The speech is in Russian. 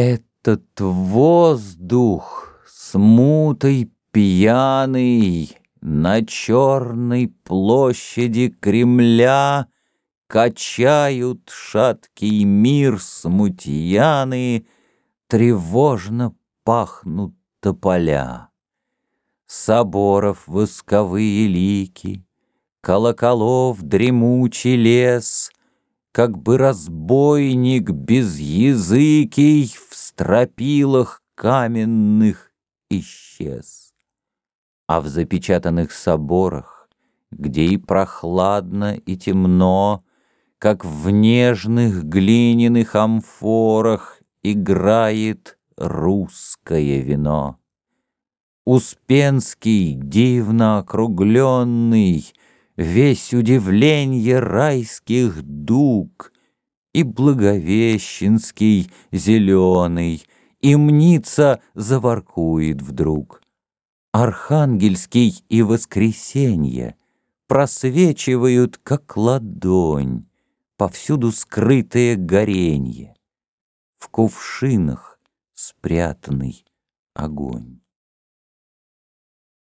Этот воздух, смутой пьяный, На черной площади Кремля Качают шаткий мир смутьяны, Тревожно пахнут тополя. Соборов восковые лики, Колоколов дремучий лес, Как бы разбойник безязыкий В стропилах каменных исчез. А в запечатанных соборах, Где и прохладно, и темно, Как в нежных глиняных амфорах Играет русское вино. Успенский, дивно округленный, Весь удивленье райских дуг, И Благовещенский зеленый, И Мница заворкует вдруг. Архангельский и Воскресенье Просвечивают, как ладонь, Повсюду скрытое горенье. В кувшинах спрятанный огонь.